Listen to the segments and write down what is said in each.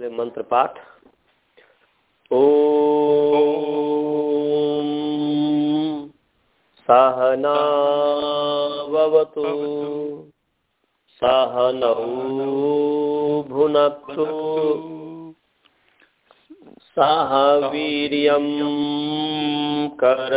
मंत्र पाठ। ओ सहनावतु सहनौ भुनक्तु सह वीर्यं करवावहै।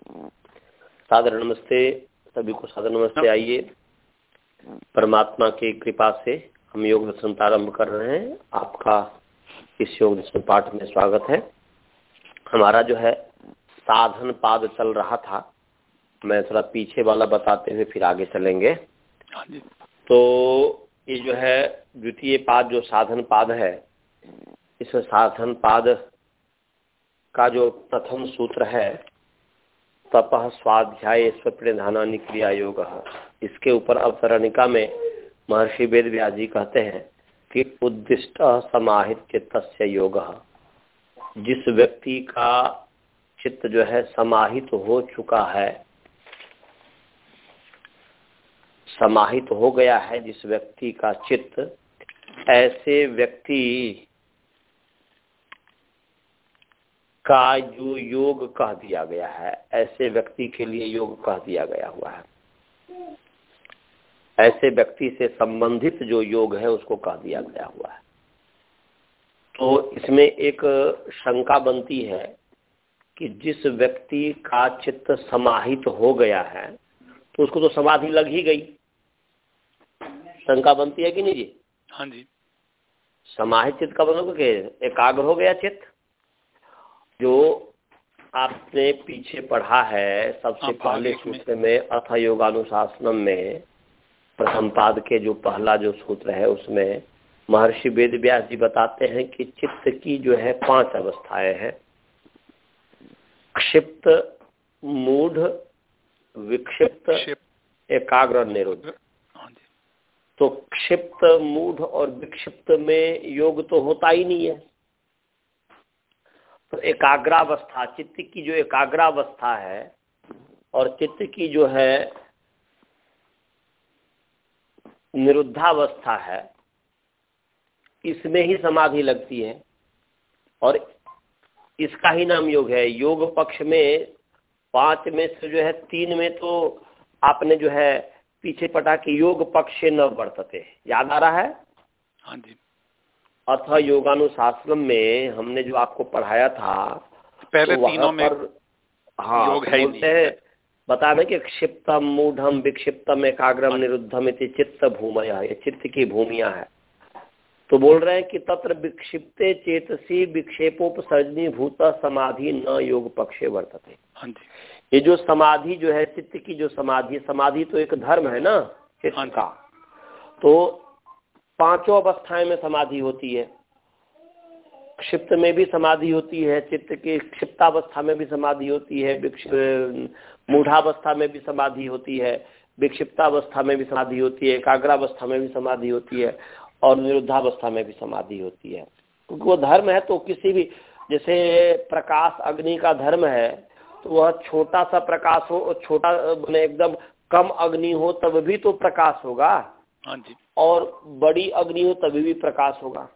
सादर नमस्ते सभी को सादर नमस्ते आइए। परमात्मा की कृपा से हम योग दर्शन प्रारंभ कर रहे हैं। आपका इस योग दर्शन पाठ में स्वागत है। हमारा जो है साधन पाद चल रहा था। मैं थोड़ा पीछे वाला बताते हुए फिर आगे चलेंगे। हाँ तो ये जो है द्वितीय पाद जो साधन पाद है इस साधन पाद का जो प्रथम सूत्र है तप स्वाध्याय स्वप्रिधाना क्रिया योग इसके ऊपर अवतरणिका में महर्षि वेद व्यास कहते हैं कि उद्दिष्ट समाहित चित्त योग। जिस व्यक्ति का चित्त जो है समाहित हो चुका है, समाहित हो गया है, जिस व्यक्ति का चित्त, ऐसे व्यक्ति का जो योग कह दिया गया है ऐसे व्यक्ति के लिए योग कह दिया गया हुआ है। ऐसे व्यक्ति से संबंधित जो योग है उसको कह दिया गया हुआ है। तो इसमें एक शंका बनती है कि जिस व्यक्ति का चित्त समाहित हो गया है तो उसको तो समाधि लग ही गई। शंका बनती है कि नहीं जी? हाँ जी। समाहित चित्त का मतलब एकाग्र हो गया चित्त? जो आपने पीछे पढ़ा है सबसे हाँ, पहले सूत्र में अथ योगानुशासनम में प्रथम पाद के जो पहला जो सूत्र है उसमें महर्षि वेद व्यास जी बताते हैं कि चित्त की जो है पाँच अवस्थाएँ हैं। क्षिप्त मूढ़ विक्षिप्त एकाग्र निरुद्ध तो क्षिप्त मूढ़ और विक्षिप्त में योग तो होता ही नहीं है। तो एकाग्रावस्था, चित्त की जो एकाग्रावस्था है और चित्त की जो है निरुद्धावस्था है, इसमें ही समाधि लगती है और इसका ही नाम योग है। योग पक्ष में, पाँच में से जो है, तीन में तो आपने जो है, पीछे पटा कि योग पक्ष न वर्तते याद आ रहा है? हाँ जी। अथ योगानुशासन में हमने जो आपको पढ़ाया था पहले तो तीनों में हाँ योग है बोलते हैं बता दें कि क्षिप्तम मूढ़म विक्षिप्तम एकाग्रम निरुद्धम इति चित्त भूमया ये चित्त की भूमिया है। तो बोल रहे हैं कि तत्र विक्षिप्ते चेतसी विक्षेपोपसर्जनी भूत समाधि न योग पक्षे वर्तते। हाँ ये जो समाधि जो है चित्त की जो समाधि समाधि तो एक धर्म है ना चित्त हाँ का। तो पाँचों अवस्थाएँ में समाधि होती है। क्षिप्त में भी समाधि होती है, चित्त की क्षिप्तावस्था में भी समाधि होती है मूढ़ावस्था में भी समाधि होती है, विक्षिप्तावस्था में भी समाधि होती है, एकाग्रावस्था में भी समाधि होती है और निरुद्धावस्था में भी समाधि होती है। क्योंकि वो धर्म है तो किसी भी जैसे प्रकाश अग्नि का धर्म है तो वह छोटा सा प्रकाश हो, छोटा एकदम कम अग्नि हो, तब भी तो प्रकाश होगा। हाँ जी। और बड़ी अग्नि हो, तभी भी प्रकाश होगा।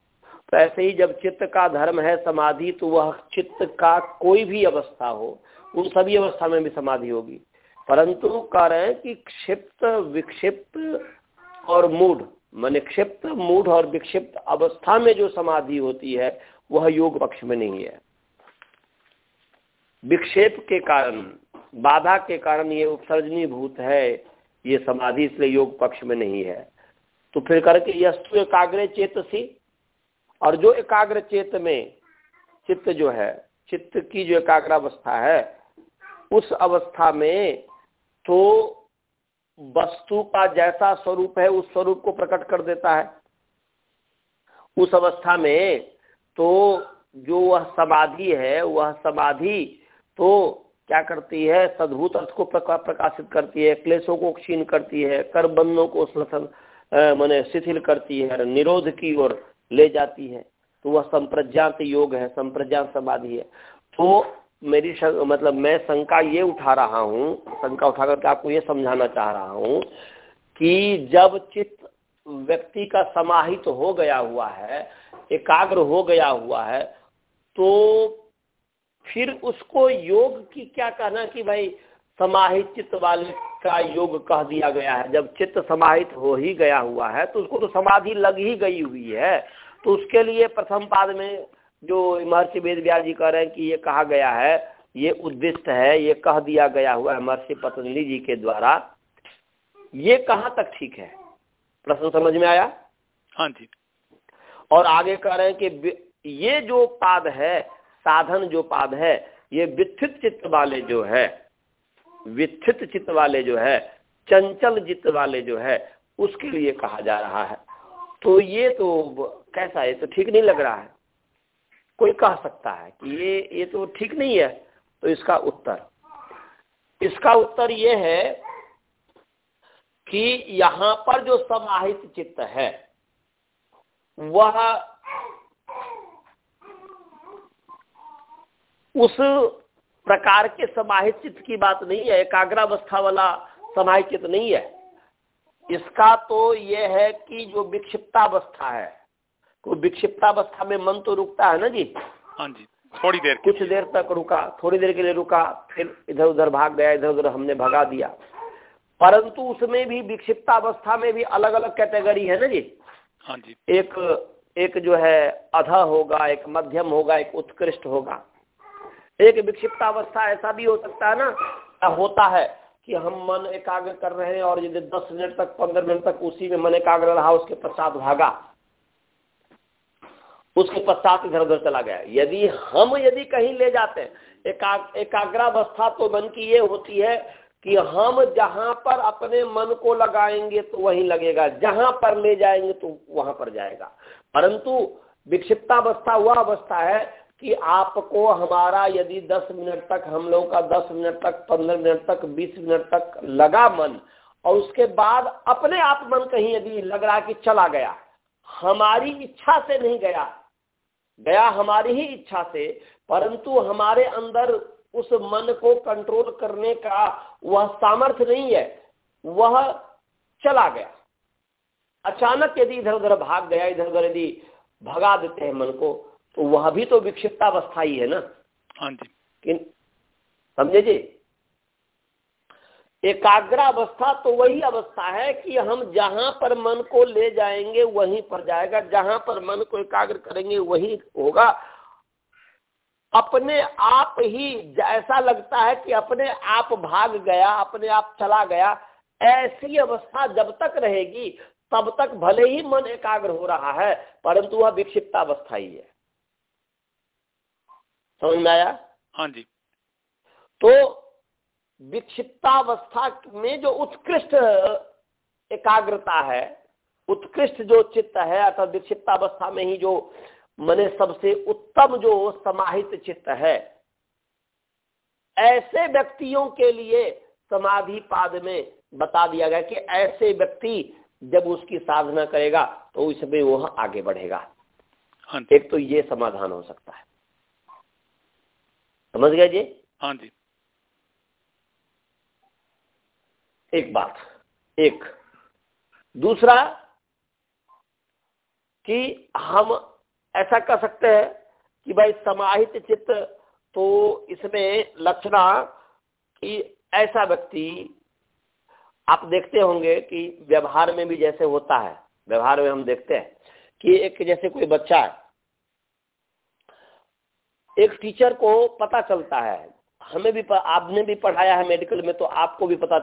तो ऐसे ही जब चित्त का धर्म है समाधि तो वह चित्त का कोई भी अवस्था हो, उन सभी अवस्था में भी समाधि होगी। परंतु कह रहे हैं कि क्षिप्त, विक्षिप्त और मूढ़, मन क्षिप्त, मूढ़ और विक्षिप्त अवस्था में जो समाधि होती है, वह योग पक्ष में नहीं है। विक्षेप के कारण, बाधा के कारण ये उपसर्जनी भूत है, ये समाधि इसलिए योग पक्ष में नहीं है। तो फिर करके यस्तु एकाग्र चेत सी। और जो एकाग्र चेत में चित्त जो है, चित्त की जो एकाग्र अवस्था है, उस अवस्था में तो वस्तु का जैसा स्वरूप है, उस स्वरूप को प्रकट कर देता है। उस अवस्था में तो जो वह समाधि है, वह समाधि तो क्या करती है, सद्भूत अर्थ को प्रकाशित करती है, क्लेशों को क्षीण करती है कर बंधनों को मैंने शिथिल करती है, निरोध की ओर ले जाती है। तो वह संप्रज्ञात योग है, संप्रज्ञात समाधि है। तो मेरी मतलब मैं शंका ये उठा रहा हूँ, शंका उठा करके आपको ये समझाना चाह रहा हूँ कि जब चित्त व्यक्ति का समाहित तो हो गया हुआ है, एकाग्र हो गया हुआ है तो फिर उसको योग की क्या कहना कि भाई समाहित चित्त वाले का योग कह दिया गया है। जब चित्त समाहित हो ही गया हुआ है तो उसको तो समाधि लग ही गई हुई है। तो उसके लिए प्रथम पाद में जो महर्षि वेद व्यास जी कह रहे हैं कि ये कहा गया है ये उद्दिष्ट है ये कह दिया गया हुआ है महर्षि पतंजलि जी के द्वारा। ये कहाँ तक ठीक है? प्रश्न समझ में आया? हाँ जी। और आगे कह रहे हैं कि ये जो पाद है साधन जो पाद है ये वित्थित चित्त वाले जो है वित्थित चित्त वाले जो है, चंचल चित्त वाले जो है, उसके लिए कहा जा रहा है। तो ये तो कैसा है? तो ठीक नहीं लग रहा है। कोई कह सकता है कि ये ये तो ठीक नहीं है तो इसका उत्तर। इसका उत्तर ये है कि यहाँ पर जो समाहित चित्त है, वह उस प्रकार के समाहित चित्त की बात नहीं है एकाग्रावस्था वाला समाहित चित्त नहीं है। इसका तो यह है कि जो विक्षिप्तावस्था है तो विक्षिप्तावस्था में मन तो रुकता है ना जी? हाँ जी थोड़ी देर कुछ देर तक रुका थोड़ी देर के लिए रुका फिर इधर उधर भाग गया इधर उधर हमने भगा दिया। परंतु उसमें भी विक्षिप्तावस्था में भी अलग अलग कैटेगरी है ना जी? हाँ जी। एक एक जो है अधा होगा एक मध्यम होगा एक उत्कृष्ट होगा। एक विक्षिप्तावस्था ऐसा भी हो सकता है ना होता है कि हम मन एकाग्र कर रहे हैं और यदि दस मिनट तक, पंद्रह मिनट तक उसी में मन एकाग्र रहा, उसके पश्चात भागा। उसके पश्चात इधर उधर चला गया। यदि हम यदि कहीं ले जाते हैं, एकाग, एकाग्रावस्था तो मन की ये होती है कि हम जहाँ पर अपने मन को लगाएँगे तो वहीं लगेगा, जहाँ पर ले जाएँगे तो वहाँ पर जाएगा। परंतु विक्षिप्तावस्था वह अवस्था है कि आपको हमारा यदि 10 मिनट तक, हम लोग का 10 मिनट तक 15 मिनट तक 20 मिनट तक लगा मन, और उसके बाद अपने आप मन कहीं यदि लग रहा कि चला गया, हमारी इच्छा से नहीं गया गया हमारी ही इच्छा से, परंतु हमारे अंदर उस मन को कंट्रोल करने का वह सामर्थ्य नहीं है, वह चला गया। अचानक यदि इधर उधर भाग गया इधर उधर यदि भगा देते हैं मन को तो वह भी तो विक्षिप्तावस्था ही है ना? हाँ जी। समझे जी? एकाग्रावस्था तो वही अवस्था है कि हम जहाँ पर मन को ले जाएँगे वहीं पर जाएगा। जहाँ पर मन को एकाग्र करेंगे वही होगा। अपने आप ही ऐसा लगता है कि अपने आप भाग गया अपने आप चला गया ऐसी अवस्था जब तक रहेगी तब तक भले ही मन एकाग्र हो रहा है परंतु वह विक्षिप्तावस्था ही है। समझ में आया? हाँ जी। तो विक्षिप्तावस्था में जो उत्कृष्ट एकाग्रता है उत्कृष्ट जो चित्त है अर्थात विक्षिप्तावस्था में ही जो मने सबसे उत्तम जो समाहित चित्त है ऐसे व्यक्तियों के लिए समाधि पाद में बता दिया गया कि ऐसे व्यक्ति जब उसकी साधना करेगा तो उसमें वह आगे बढ़ेगा। हाँ एक तो ये समाधान हो सकता है। समझ गए जी? हाँ जी। एक बात एक। दूसरा कि हम ऐसा कर सकते हैं कि भाई समाहित चित्त तो इसमें लक्षणा कि ऐसा व्यक्ति आप देखते होंगे कि व्यवहार में भी जैसे होता है व्यवहार में हम देखते हैं कि एक जैसे कोई बच्चा है एक टीचर को पता चलता है। हमें भी आपने भी पढ़ाया है मेडिकल में तो आपको भी पता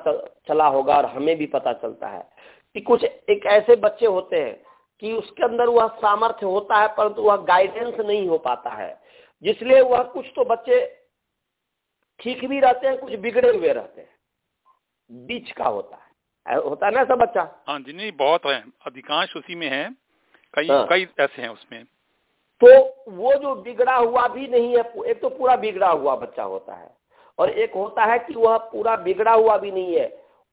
चला होगा और हमें भी पता चलता है कि कुछ एक ऐसे बच्चे होते हैं कि उसके अंदर वह सामर्थ्य होता है परंतु वह गाइडेंस नहीं हो पाता है। जिसलिए वह कुछ तो बच्चे ठीक भी रहते हैं कुछ बिगड़े हुए रहते हैं। बीच का होता है। होता है ना सब बच्चा? हाँ जी नहीं बहुत है। अधिकांश उसी में है। कई हाँ। कई ऐसे हैं उसमें। तो वो जो बिगड़ा हुआ भी नहीं है, एक तो पूरा बिगड़ा हुआ बच्चा होता है और एक होता है कि वह पूरा बिगड़ा हुआ भी नहीं है।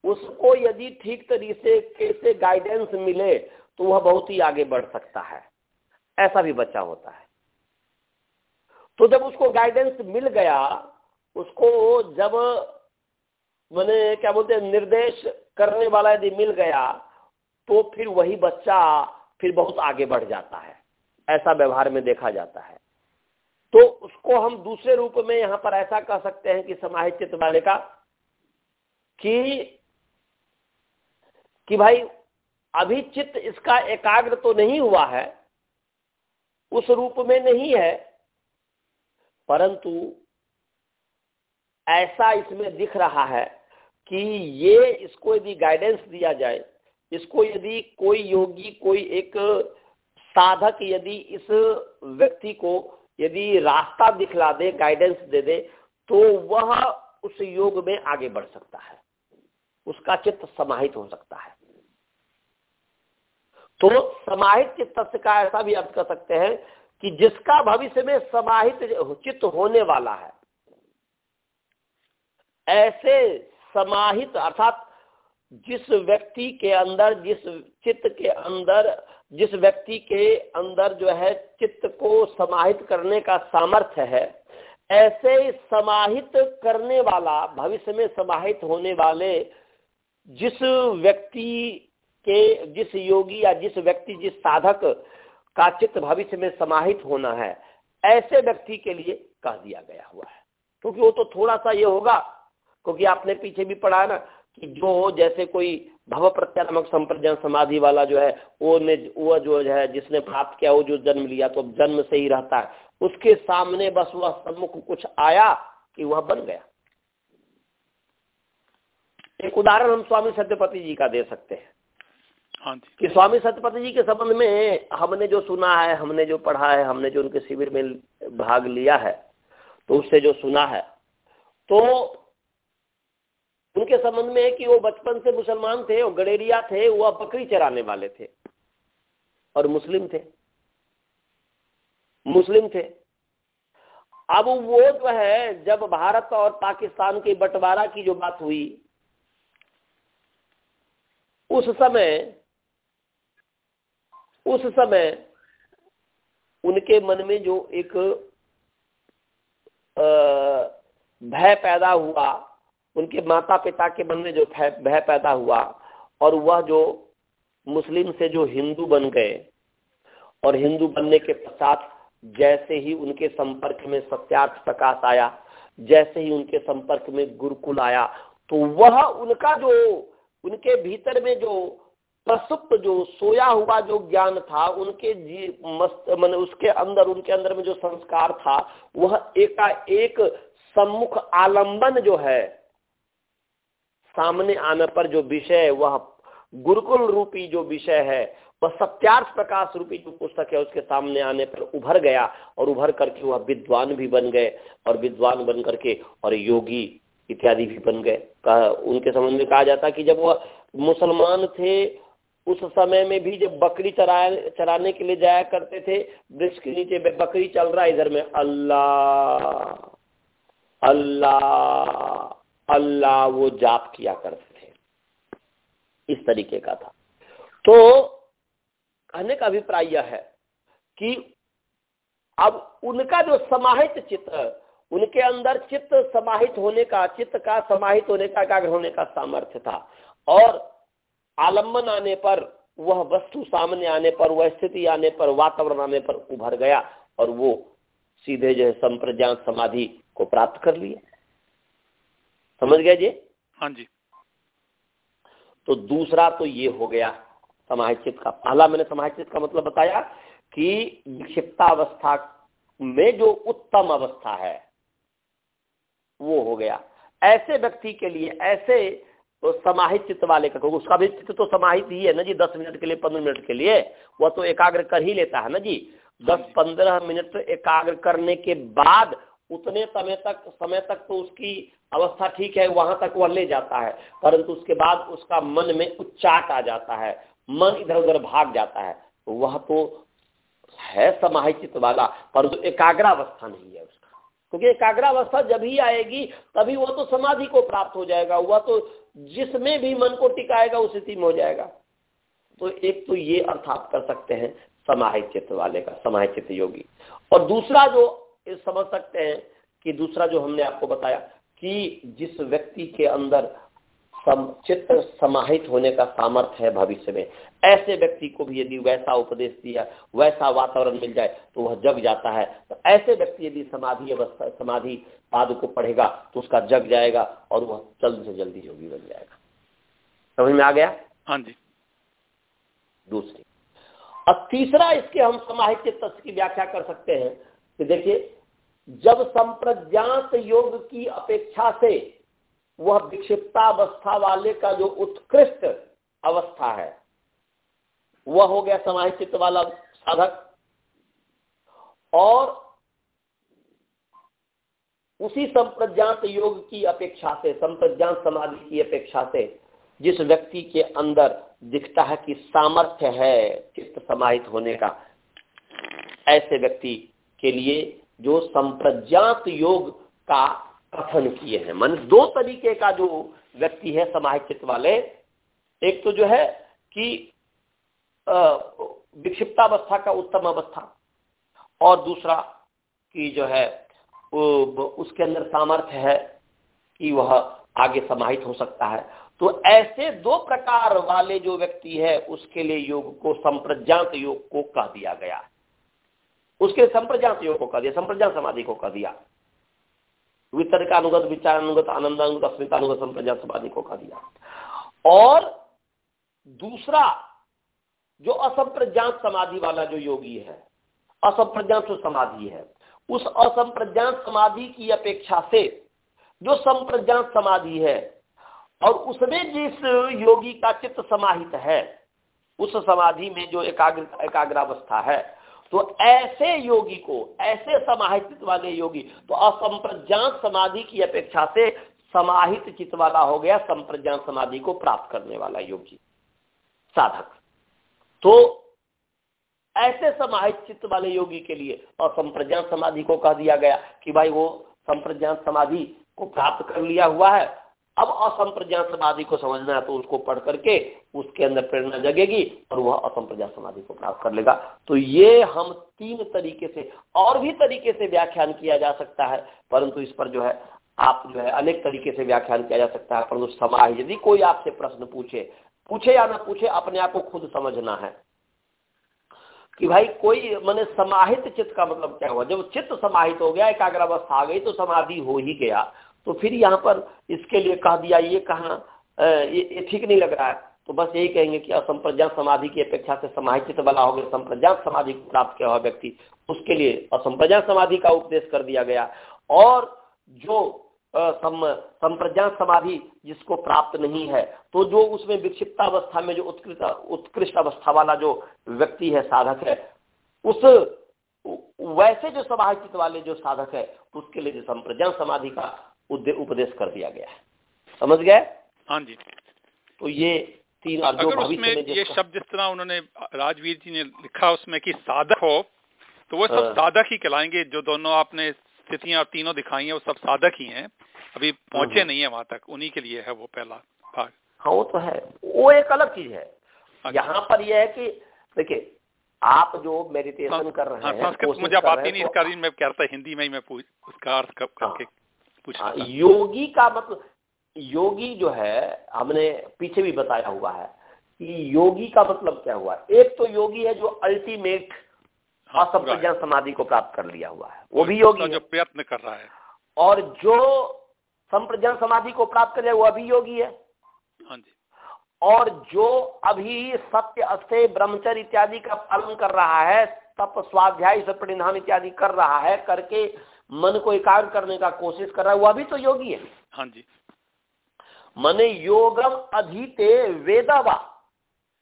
उसको यदि ठीक तरीके से गाइडेंस मिले तो वह बहुत ही आगे बढ़ सकता है। ऐसा भी बच्चा होता है। तो जब उसको गाइडेंस मिल गया, उसको जब मैंने क्या बोलते हैं, निर्देश करने वाला यदि मिल गया तो फिर वही बच्चा फिर बहुत आगे बढ़ जाता है। ऐसा व्यवहार में देखा जाता है। तो उसको हम दूसरे रूप में यहाँ पर ऐसा कह सकते हैं कि समाहित चित्त वाले का कि कि भाई अभी चित्त इसका एकाग्र तो नहीं हुआ है, उस रूप में नहीं है, परंतु ऐसा इसमें दिख रहा है कि ये इसको यदि गाइडेंस दिया जाए, इसको यदि कोई योगी, कोई एक साधक यदि इस व्यक्ति को यदि रास्ता दिखला दे गाइडेंस दे दे तो वह उस योग में आगे बढ़ सकता है। उसका चित्त समाहित हो सकता है। तो समाहित चित्त का ऐसा भी अर्थ कर सकते हैं कि जिसका भविष्य में समाहित चित्त होने वाला है, ऐसे समाहित अर्थात जिस व्यक्ति के अंदर, जिस चित्त के अंदर, जिस व्यक्ति के अंदर जो है चित्त को समाहित करने का सामर्थ्य है, ऐसे समाहित करने वाला, भविष्य में समाहित होने वाले, जिस व्यक्ति के, जिस योगी या जिस व्यक्ति, जिस साधक का चित्त भविष्य में समाहित होना है, ऐसे व्यक्ति के लिए कह दिया गया हुआ है। क्योंकि वो तो थोड़ा सा ये होगा, क्योंकि आपने पीछे भी पढ़ा ना कि जो जैसे कोई भव प्रत्यात्मक संप्रजन समाधि वाला जो है वो ने वो जो है जिसने प्राप्त किया वो जो जन्म लिया तो जन्म से ही रहता है। उसके सामने बस वह सम्मुख कुछ आया कि वह बन गया। एक उदाहरण हम स्वामी सत्यपति जी का दे सकते हैं। हाँ कि स्वामी सत्यपति जी के संबंध में हमने जो सुना है हमने जो पढ़ा है हमने जो उनके शिविर में भाग लिया है तो उससे जो सुना है तो उनके संबंध में है कि वो बचपन से मुसलमान थे, वो गडेरिया थे, वो बकरी चराने वाले थे। और मुस्लिम थे। मुस्लिम थे। अब वो जो है, जब भारत और पाकिस्तान के बंटवारा की जो बात हुई, उस समय उस समय उनके मन में जो एक भय पैदा हुआ। उनके माता पिता के मन में जो भय पैदा हुआ और वह जो मुस्लिम से जो हिंदू बन गए और हिंदू बनने के पश्चात जैसे ही उनके संपर्क में सत्यार्थ प्रकाश आया, जैसे ही उनके संपर्क में गुरुकुल आया तो वह उनका जो, उनके भीतर में जो प्रसुप्त, जो सोया हुआ जो ज्ञान था, उनके जी, मस्त, मन, उसके अंदर, उनके अंदर में जो संस्कार था, वह एकाएक सम्मुख आलंबन जो है सामने आने पर जो विषय वह गुरुकुल रूपी जो विषय है, वह सत्यार्थ प्रकाश रूपी जो पुस्तक है, उसके सामने आने पर उभर गया और उभर करके वह विद्वान भी बन गए और विद्वान बन करके और योगी इत्यादि भी बन गए। उनके संबंध में कहा जाता कि जब वह मुसलमान थे, उस समय में भी जब बकरी चरा चराने के लिए जाया करते थे, वृक्ष के नीचे बकरी चल रहा है इधर में अल्लाह अल्लाह। अल्लाह वो जाप किया करते थे। इस तरीके का था। तो कहने का अभिप्राय यह है कि अब उनका जो समाहित चित्र उनके अंदर चित्त समाहित होने का, चित्त का समाहित होने का, एकाग्र होने का सामर्थ्य था। और आलंबन आने पर, वह वस्तु सामने आने पर, वह स्थिति आने पर, वातावरण आने पर उभर गया और वो सीधे जो है संप्रज्ञान समाधि को प्राप्त कर लिए। समझ गया जी? हाँ जी। तो दूसरा तो ये हो गया समाहित का। पहला मैंने समाहित का मतलब बताया कि विक्षिप्तावस्था में जो उत्तम अवस्था है वो हो गया। ऐसे व्यक्ति के लिए ऐसे तो समाहित चित्त वाले का उसका भी चित्त तो समाहित ही है ना जी दस मिनट के लिए पंद्रह मिनट के लिए वह तो एकाग्र कर ही लेता है ना जी। दस पंद्रह मिनट एकाग्र करने के बाद उतने समय तक समय तक तो उसकी अवस्था ठीक है, वहाँ तक वह ले जाता है। परंतु उसके बाद उसका मन में उच्चाट आ जाता है, मन इधर उधर भाग जाता है। वह तो है समाहित वाला, परंतु तो एकाग्रावस्था नहीं है उसका। क्योंकि एकाग्रावस्था जब ही आएगी, तभी वो तो समाधि को प्राप्त हो जाएगा। वह तो जिसमें भी मन को टिकाएगा उस स्थिति में हो जाएगा। तो एक तो ये अर्थ आप कर सकते हैं, समाहित वाले का, समाहित योगी। और दूसरा जो समझ सकते हैं कि दूसरा जो हमने आपको बताया कि जिस व्यक्ति के अंदर सम, चित्त समाहित होने का सामर्थ्य है भविष्य में ऐसे व्यक्ति को भी यदि वैसा उपदेश दिया वैसा वातावरण मिल जाए तो वह जग जाता है। तो ऐसे व्यक्ति यदि समाधि अवस्था समाधि पाद को पढ़ेगा तो उसका जग जाएगा और वह जल्द से जल्दी योगी बन जाएगा। समझ में आ गया? हाँ जी। दूसरी। और तीसरा इसके हम समाहित की व्याख्या कर सकते हैं कि देखिए जब संप्रज्ञात योग की अपेक्षा से वह विक्षिप्तावस्था वाले का जो उत्कृष्ट अवस्था है, वह हो गया समाहित वाला साधक। और उसी संप्रज्ञात योग की अपेक्षा से, संप्रज्ञात समाधि की अपेक्षा से जिस व्यक्ति के अंदर दिखता है कि सामर्थ्य है चित्त समाहित होने का, ऐसे व्यक्ति के लिए जो संप्रज्ञात योग का कथन किए हैं। मन दो तरीके का जो व्यक्ति है समाहित वाले। एक तो जो है कि विक्षिप्तावस्था का उत्तम अवस्था। और दूसरा कि जो है उसके अंदर सामर्थ्य है कि वह आगे समाहित हो सकता है। तो ऐसे दो प्रकार वाले जो व्यक्ति है, उसके लिए योग को, संप्रज्ञात योग को कह दिया गया उसके संप्रज्ञात योग को कह दिया संप्रज्ञात समाधि को कह दिया। वितर्क अनुगत विचार अनुगत आनंदानुगत, अस्मितानुगत संप्रज्ञात समाधि को कह दिया। और दूसरा, जो असंप्रज्ञात समाधि वाला जो योगी है, असंप्रज्ञात जो समाधि है, उस असंप्रज्ञात समाधि की अपेक्षा से जो संप्रज्ञात समाधि है, और उसमें जिस योगी का चित्त समाहित है, उस समाधि में जो एकाग्र, एकाग्रावस्था है तो ऐसे योगी को, ऐसे समाहित वाले योगी तो असंप्रज्ञात समाधि की अपेक्षा से समाहित चित्त वाला हो गया संप्रज्ञात समाधि को प्राप्त करने वाला योगी, साधक। तो ऐसे समाहित चित्त वाले योगी के लिए असंप्रज्ञात समाधि को कह दिया गया कि भाई वो संप्रज्ञात समाधि को प्राप्त कर लिया हुआ है अब असंप्रज्ञात समाधि को समझना है तो उसको पढ़ करके उसके अंदर प्रेरणा जगेगी और वह असंप्रज्ञात समाधि को प्राप्त कर लेगा। तो ये हम तीन तरीके से और भी तरीके से व्याख्यान किया जा सकता है, परंतु इस पर जो है, आप जो है, अनेक तरीके से व्याख्यान किया जा सकता है, परंतु समाज, यदि कोई आपसे प्रश्न पूछे पूछे या ना पूछे, अपने आप को खुद समझना है। कि भाई कोई, मैंने समाहित चित्त का मतलब क्या हुआ? जब चित्त समाहित हो गया, एकाग्रावस्था आ गई तो समाधि हो ही गया। तो फिर यहाँ पर इसके लिए कह दिया, ये कहा ये ठीक नहीं लग रहा है। तो बस यही कहेंगे कि असंप्रज्ञात समाधि की अपेक्षा से समाहित वाला हो गया संप्रज्ञात समाधि को प्राप्त किया हुआ व्यक्ति, उसके लिए असंप्रज्ञात समाधि का उपदेश कर दिया गया। और जो संप्रज्ञात समाधि जिसको प्राप्त नहीं है तो जो उसमें विक्षिप्त अवस्था में जो उत्कृष्ट उत्कृष्ट अवस्था वाला जो व्यक्ति है, साधक है, उस वैसे जो समाहित वाले जो साधक है, उसके लिए जो संप्रज्ञात समाधि का उपदेश कर दिया गया है। समझ गए? हाँ जी। तो ये तीन अगर उसमें ये शब्द जिस तरह उन्होंने राजवीर जी ने लिखा उसमें कि साधक हो तो वो सब हाँ। साधक ही कहलाएँगे। जो दोनों आपने स्थितियाँ और तीनों दिखाई हैं वो सब साधक ही हैं। अभी पहुँचे हम्म। नहीं है वहाँ तक। उन्हीं के लिए है वो पहला भाग। हाँ वो तो है। वो एक अलग चीज़ है। अच्छा। यहाँ पर यह है कि देखिए आप जो मेडिटेशन हाँ, कर रहे हाँ, हैं मुझे आती नहीं इसका मैं कहता हिंदी में ही मैं उसका अर्थ करके हाँ, योगी का मतलब योगी जो है हमने पीछे भी बताया हुआ है कि योगी का मतलब क्या हुआ। एक तो योगी है जो अल्टीमेट हाँ, असंप्रज्ञान समाधि को प्राप्त कर लिया हुआ है। वो भी योगी जो प्रयत्न कर रहा है। और जो संप्रज्ञान समाधि को प्राप्त कर वो अभी योगी है। हाँ जी। और जो अभी सत्य अस्त्य ब्रह्मचर्य इत्यादि का पालन कर रहा है तप स्वाध्याय परिणाम इत्यादि कर रहा है करके मन को एकाग्र करने का कोशिश कर रहा है वह भी तो योगी है। हाँ जी। मने योगम अधीते वेदवा।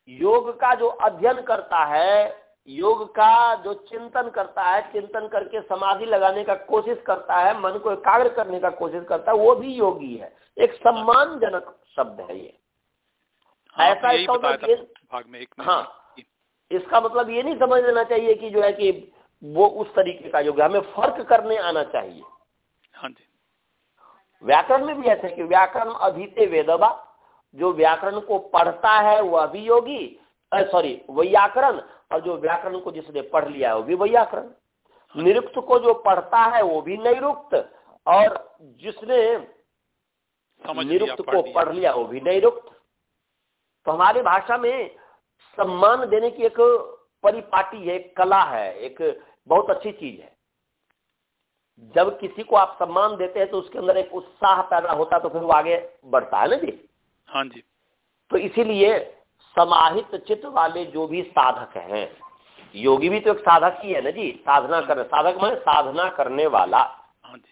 योग का जो अध्ययन करता है योग का जो चिंतन करता है चिंतन करके समाधि लगाने का कोशिश करता है मन को एकाग्र करने का कोशिश करता है वो भी योगी है। एक सम्मानजनक शब्द है ये। हाँ, ऐसा इसका भाग में एक हाँ। इसका मतलब ये नहीं समझ लेना चाहिए कि जो है कि वो उस तरीके का योग हमें फ़र्क करने आना चाहिए। हाँ जी। व्याकरण में भी ऐसे कि व्याकरण अधीते वेदबा जो व्याकरण को पढ़ता है वह भी योगी सॉरी व्याकरण और जो व्याकरण को जिसने पढ़ लिया है वो भी व्याकरण। निरुक्त को जो पढ़ता है वो भी निरुक्त और जिसने निरुक्त को पढ़ लिया वो भी निरुक्त। तो हमारी भाषा में सम्मान देने की एक परिपाटी है एक कला है एक बहुत अच्छी चीज़ है। जब किसी को आप सम्मान देते हैं तो उसके अंदर एक उत्साह पैदा होता है तो फिर वो आगे बढ़ता है ना जी? हाँ जी। तो इसीलिए समाहित चित्त वाले जो भी साधक हैं योगी भी तो एक साधक ही है ना जी? साधना कर साधक मैं साधना करने वाला। हाँ जी।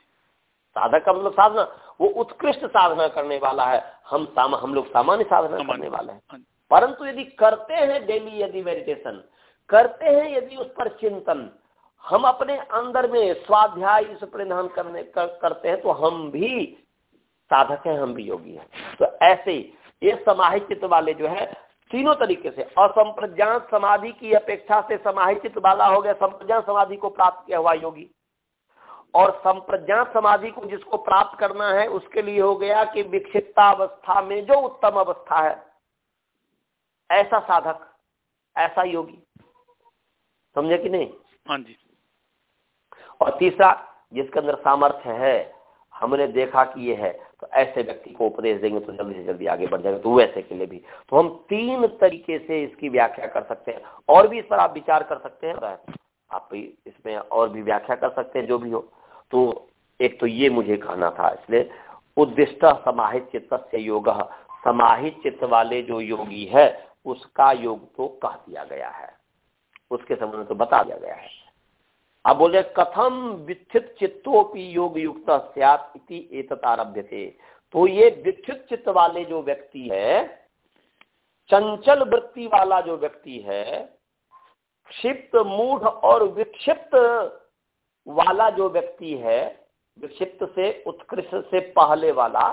साधक का मतलब साधना वो उत्कृष्ट साधना करने वाला है। हम साम, हम लोग सामान्य साधना करने वाले हैं। हाँ परंतु यदि करते हैं डेली यदि मेडिटेशन करते हैं यदि उस पर चिंतन। हम अपने अंदर में स्वाध्याय इस परिधान करने कर, करते हैं तो हम भी साधक हैं हम भी योगी हैं। तो ऐसे ये समाहित वाले जो है तीनों तरीके से असंप्रज्ञात समाधि की अपेक्षा से समाहित वाला हो गया संप्रज्ञात समाधि को प्राप्त किया हुआ योगी। और संप्रज्ञात समाधि को जिसको प्राप्त करना है उसके लिए हो गया कि विक्षिप्ता अवस्था में जो उत्तम अवस्था है ऐसा साधक ऐसा योगी। समझे कि नहीं? हाँ जी। और तीसरा जिसके अंदर सामर्थ्य है हमने देखा कि ये है तो ऐसे व्यक्ति को उपदेश देंगे तो जल्दी से जल्दी आगे बढ़ जाएगा तो वैसे के लिए भी। तो हम तीन तरीके से इसकी व्याख्या कर सकते हैं। और भी इस पर आप विचार कर सकते हैं। आप इसमें और भी व्याख्या कर सकते हैं जो भी हो। तो एक तो ये मुझे कहना था इसलिए उद्दिष्ट समाहित चित्त से योग। समाहित चित्त वाले जो योगी है उसका योग तो कह दिया गया है। उसके संबंध में तो बता दिया गया है। अब बोले, कथम विच्छित चित्तोपि योग युक्त आरभ्य थे तो ये विच्छित चित्त वाले जो व्यक्ति है, चंचल वृत्ति वाला जो व्यक्ति है, क्षिप्त मूढ़ और विक्षिप्त वाला जो व्यक्ति है, विक्षिप्त से उत्कृष्ट से पहले वाला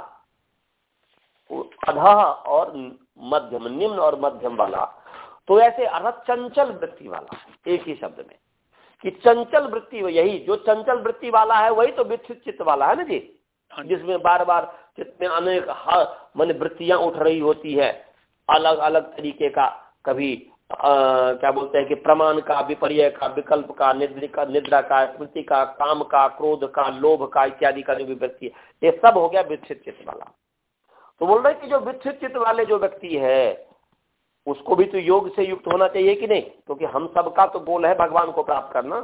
अध और मध्यम, निम्न और मध्यम वाला तो ऐसे अर्थ चंचल वृत्ति वाला एक ही शब्द में। कि चंचल वृत्ति यही जो चंचल वृत्ति वाला है वही तो विकसित चित्त वाला है ना जी? हाँ जिसमें बार बार चित्त में अनेक मन वृत्तियाँ उठ रही होती है अलग अलग तरीके का कभी आ, क्या बोलते हैं कि प्रमाण का विपर्य का विकल्प का निद्रा का निद्रा का स्मृति का काम का क्रोध का लोभ का इत्यादि का जो व्यक्ति है ये सब हो गया विकसित चित्त वाला। तो बोल रहे कि जो विकसित चित्त वाले जो व्यक्ति है उसको भी तो योग से युक्त होना चाहिए कि नहीं? क्योंकि हम सबका तो गोल है भगवान को प्राप्त करना।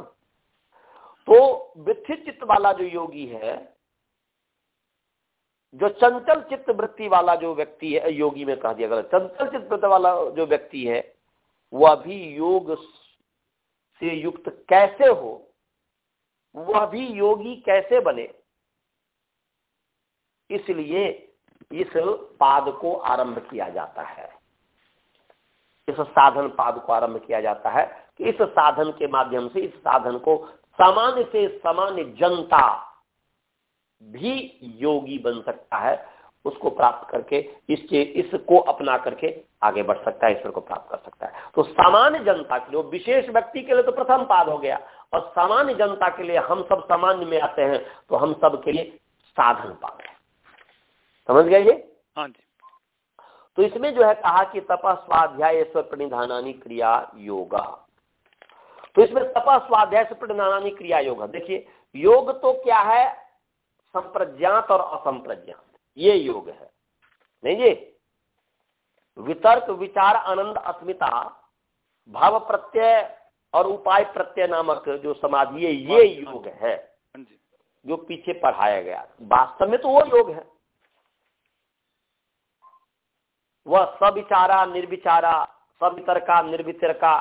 तो विथित चित्त वाला जो योगी है, जो चंचल चित्त वृत्ति वाला जो व्यक्ति है योगी में कहा दिया गया। चंचल चित्त वृत्ति वाला जो व्यक्ति है वह भी योग से युक्त कैसे हो वह भी योगी कैसे बने? इसलिए इस पाद को आरंभ किया जाता है। इस साधन पाद को आरंभ किया जाता है कि इस साधन के माध्यम से इस साधन को सामान्य से सामान्य जनता भी योगी बन सकता है, उसको प्राप्त करके, इसके, इसको अपना करके आगे बढ़ सकता है, ईश्वर को प्राप्त कर सकता है। तो सामान्य जनता के लिए, विशेष व्यक्ति के लिए तो प्रथम पाद हो गया, और सामान्य जनता के लिए हम सब सामान्य में आते हैं तो हम सब के लिए साधन पाद समझ गए ये? हाँ जी। तो इसमें जो है कहा कि तपा स्वाध्याय स्वर प्रणिधानी क्रिया योग। तो इसमें तपा स्वाध्याय से प्रणिधानी क्रिया योग। देखिए योग तो क्या है? संप्रज्ञात और असंप्रज्ञात। ये योग है। नहीं जी? वितर्क विचार आनंद अस्मिता भाव प्रत्यय और उपाय प्रत्यय नामक जो समाधि है ये योग है। जो पीछे पढ़ाया गया। वास्तव में तो वो योग है। वह सविचारा निर्विचारा सवितरका निर्वितरका।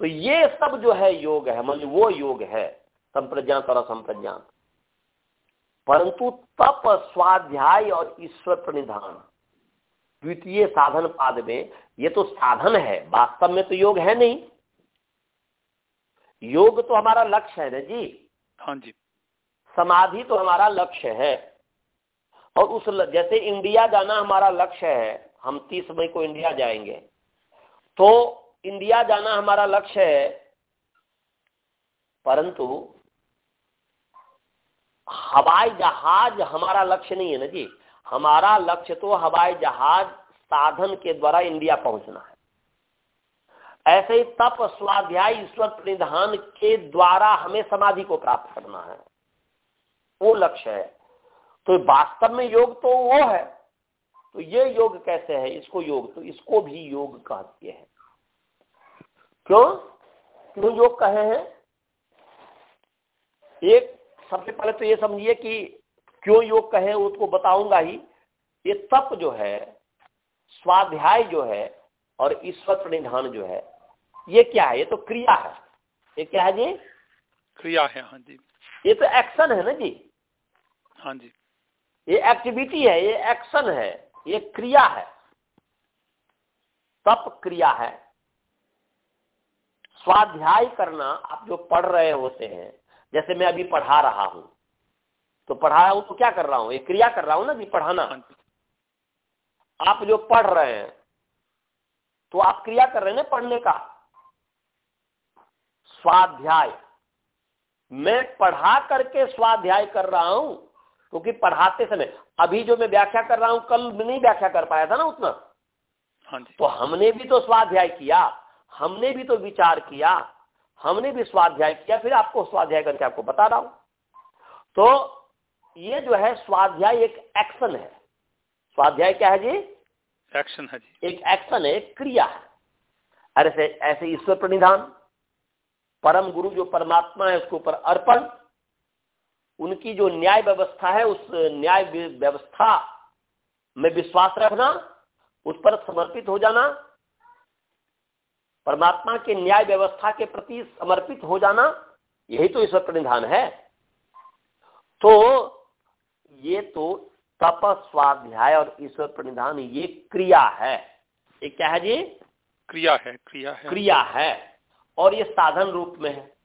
तो ये सब जो है योग है मतलब वो योग है संप्रज्ञात और असंप्रज्ञात परंतु तप स्वाध्याय और ईश्वर प्रणिधान द्वितीय साधन पाद में ये तो साधन है वास्तव में तो योग है नहीं। योग तो हमारा लक्ष्य है ना जी? हाँ जी। समाधि तो हमारा लक्ष्य है। और उस जैसे इंडिया जाना हमारा लक्ष्य है, हम तीस मई को इंडिया जाएँगे। तो इंडिया जाना हमारा लक्ष्य है, परंतु हवाई जहाज़ हमारा लक्ष्य नहीं है ना जी। हमारा लक्ष्य तो हवाई जहाज़ साधन के द्वारा इंडिया पहुँचना है। ऐसे ही तप, स्वाध्याय, ईश्वर प्रणिधान के द्वारा हमें समाधि को प्राप्त करना है। वो लक्ष्य है। तो वास्तव में योग तो वो है। तो ये योग कैसे है? इसको योग तो इसको भी योग कहते हैं। क्यों? क्यों योग कहे हैं? एक सबसे पहले तो ये समझिए कि क्यों योग कहे उसको बताऊँगा ही। ये तप जो है स्वाध्याय जो है और ईश्वर प्रणिधान जो है ये क्या है? ये तो क्रिया है। ये क्या है जी? क्रिया है हाँ जी। ये तो एक्शन है ना जी? हाँ जी। ये एक्टिविटी है ये एक्शन है ये क्रिया है। तप क्रिया है। स्वाध्याय करना आप जो पढ़ रहे होते हैं। जैसे मैं अभी पढ़ा रहा हूँ। तो पढ़ा रहा हूँ तो क्या कर रहा हूँ? ये क्रिया कर रहा हूँ ना जी पढ़ाना। हाँ आप जो पढ़ रहे हैं तो आप क्रिया कर रहे हैं ना पढ़ने का। स्वाध्याय। मैं पढ़ा करके स्वाध्याय कर रहा हूँ। क्योंकि पढ़ाते समय अभी जो मैं व्याख्या कर रहा हूँ कल नहीं व्याख्या कर पाया था ना उतना। हाँ तो हमने भी तो स्वाध्याय किया हमने भी तो विचार किया हमने भी स्वाध्याय किया फिर आपको स्वाध्याय करके आपको बता रहा हूँ। तो ये जो है स्वाध्याय एक एक्शन है। स्वाध्याय क्या है जी? एक्शन है जी। एक एक्शन है एक क्रिया है। अरे ऐसे ईश्वर प्रणिधान परम गुरु जो परमात्मा है उसके ऊपर अर्पण उनकी जो न्याय व्यवस्था है उस न्याय व्यवस्था में विश्वास रखना उस पर समर्पित हो जाना परमात्मा के न्याय व्यवस्था के प्रति समर्पित हो जाना यही तो ईश्वर प्रणिधान है। तो ये तो तप स्वाध्याय और ईश्वर प्रणिधान ये क्रिया है। ये क्या है जी? क्रिया है क्रिया है। क्रिया है। और ये साधन रूप में है।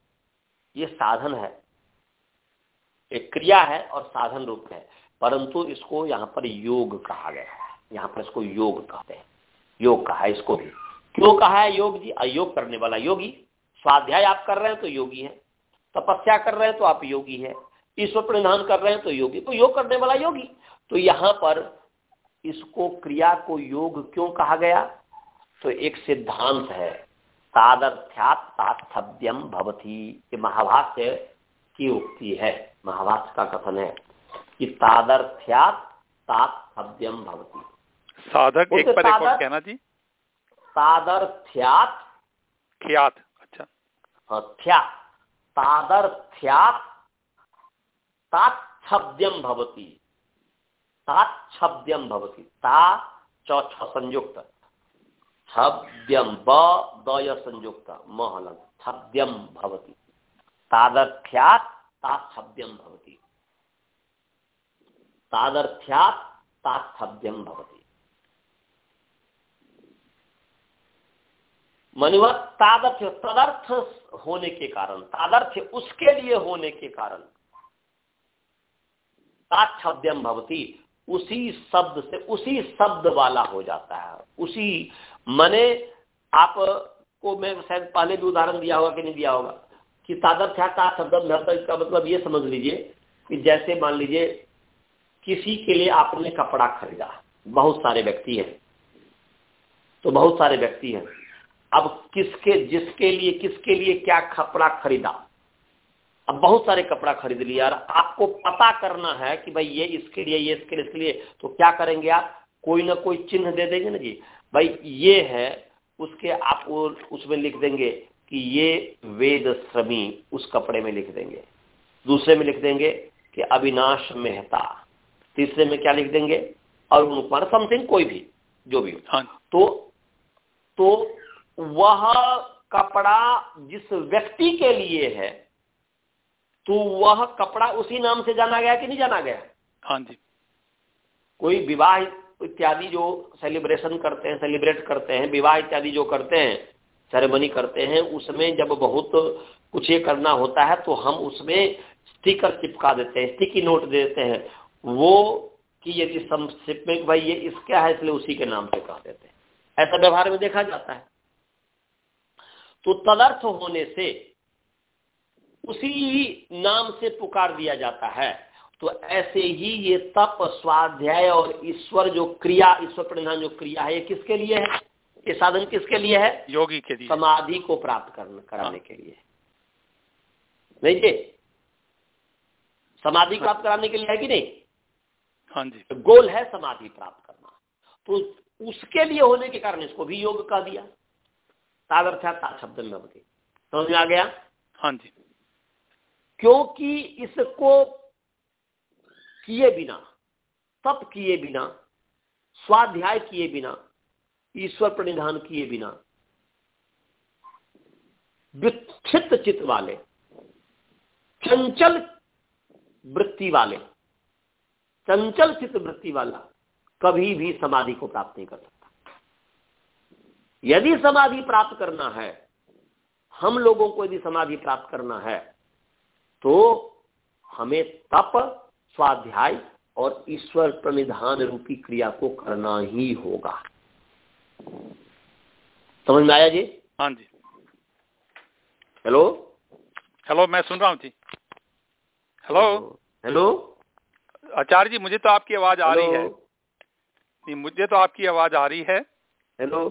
ये साधन है। एक क्रिया है और साधन रूप है। परंतु इसको यहाँ पर योग कहा गया है। यहाँ पर इसको योग कहते हैं। योग कहा है इसको भी। क्यों कहा है योग जी? अयोग करने वाला योगी। स्वाध्याय आप कर रहे हैं तो योगी है। तपस्या कर रहे हैं तो आप योगी है। ईश्वर परिधान कर रहे हैं तो योगी। तो योग करने वाला योगी। तो यहाँ पर इसको क्रिया को योग क्यों कहा गया? तो एक सिद्धांत है। तात्थव्यम भवती। ये महाभाष्य की उक्ति है। महाभाष्य का कथन है कि तादर्थ्यात तात्थव्यम भवती। साधक एक पर एक और कहना जी। तादर्थ्यात ख्यात अच्छा। हाँ थ्या तादर्थ्यात तात्थव्यम भवती। तात्छब्द्यम भवती। ता चौछ संयुक्त। छव्यम ब दय संयुक्त। महलन छव्यम भवती। तादर्थ्यात तात्थव्यम भवती। तादर्थ्यात तात्थव्यम भवती। मनिवत तादर्थ्य तदर्थ होने के कारण तादर्थ्य उसके लिए होने के कारण तात्छव्यम भवती, उसी शब्द से, उसी शब्द वाला हो जाता है। उसी, मने आप को मैं शायद पहले भी उदाहरण दिया होगा कि नहीं दिया होगा? कि तादर्थ्या का शब्द इसका मतलब ये समझ लीजिए कि जैसे मान लीजिए किसी के लिए आपने कपड़ा खरीदा, बहुत सारे व्यक्ति हैं। तो बहुत सारे व्यक्ति हैं। अब किसके, जिसके लिए, किसके लिए क्या कपड़ा खरीदा? अब बहुत सारे कपड़ा खरीद लिया और आपको पता करना है कि भाई ये इसके लिए, ये इसके लिए इसके लिए। तो क्या करेंगे आप? कोई ना कोई चिन्ह दे देंगे ना जी। भाई ये है, उसके आप उसमें लिख देंगे कि ये वेद श्रमी उस कपड़े में लिख देंगे। दूसरे में लिख देंगे कि अविनाश मेहता। तीसरे में क्या लिख देंगे? अरुण कुमार समथिंग कोई भी जो भी हाँ। तो तो वह कपड़ा जिस व्यक्ति के लिए है तो वह कपड़ा उसी नाम से जाना गया कि नहीं जाना गया? हाँ जी। कोई विवाह इत्यादि जो सेलिब्रेशन करते हैं सेलिब्रेट करते हैं विवाह इत्यादि जो करते हैं सेरेमनी करते हैं, उसमें जब बहुत कुछ ये करना होता है तो हम उसमें स्टिकर चिपका देते हैं स्टिकी नोट दे देते हैं। वो कि यदि संक्षिप्त में भाई ये इसका है, इसलिए उसी के नाम से कह देते हैं। ऐसा व्यवहार में देखा जाता है। तो तदर्थ होने से उसी नाम से पुकार दिया जाता है। तो ऐसे ही ये तप, स्वाध्याय और ईश्वर जो क्रिया, ईश्वर प्रधान जो क्रिया है, ये किसके लिए है? ये साधन किसके लिए है? योगी के लिए। समाधि को प्राप्त करने कराने हाँ। के लिए। नहीं जी? समाधि हाँ। प्राप्त कराने के लिए है कि नहीं? हाँ जी। तो गोल है समाधि प्राप्त करना। तो उसके लिए होने के कारण इसको भी योग कह दिया। तादर्थ्या शब्द में समझ में आ गया? हाँ जी। क्योंकि इसको किए बिना तप किए बिना स्वाध्याय किए बिना ईश्वर प्रणिधान किए बिना। विक्षिप्त चित्त वाले, चंचल वृत्ति वाले, चंचल चित्त वृत्ति वाला कभी भी समाधि को प्राप्त नहीं कर सकता। यदि समाधि प्राप्त करना है, हम लोगों को यदि समाधि प्राप्त करना है तो हमें तप, स्वाध्याय और ईश्वर प्रणिधान रूपी क्रिया को करना ही होगा। समझ में आया जी? हाँ जी। हेलो हेलो मैं सुन रहा हूँ जी। हेलो हेलो आचार्य जी मुझे तो आपकी आवाज़ आ रही है। नहीं मुझे तो आपकी आवाज़ आ रही है। हेलो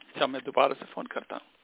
अच्छा मैं दोबारा से फ़ोन करता हूँ।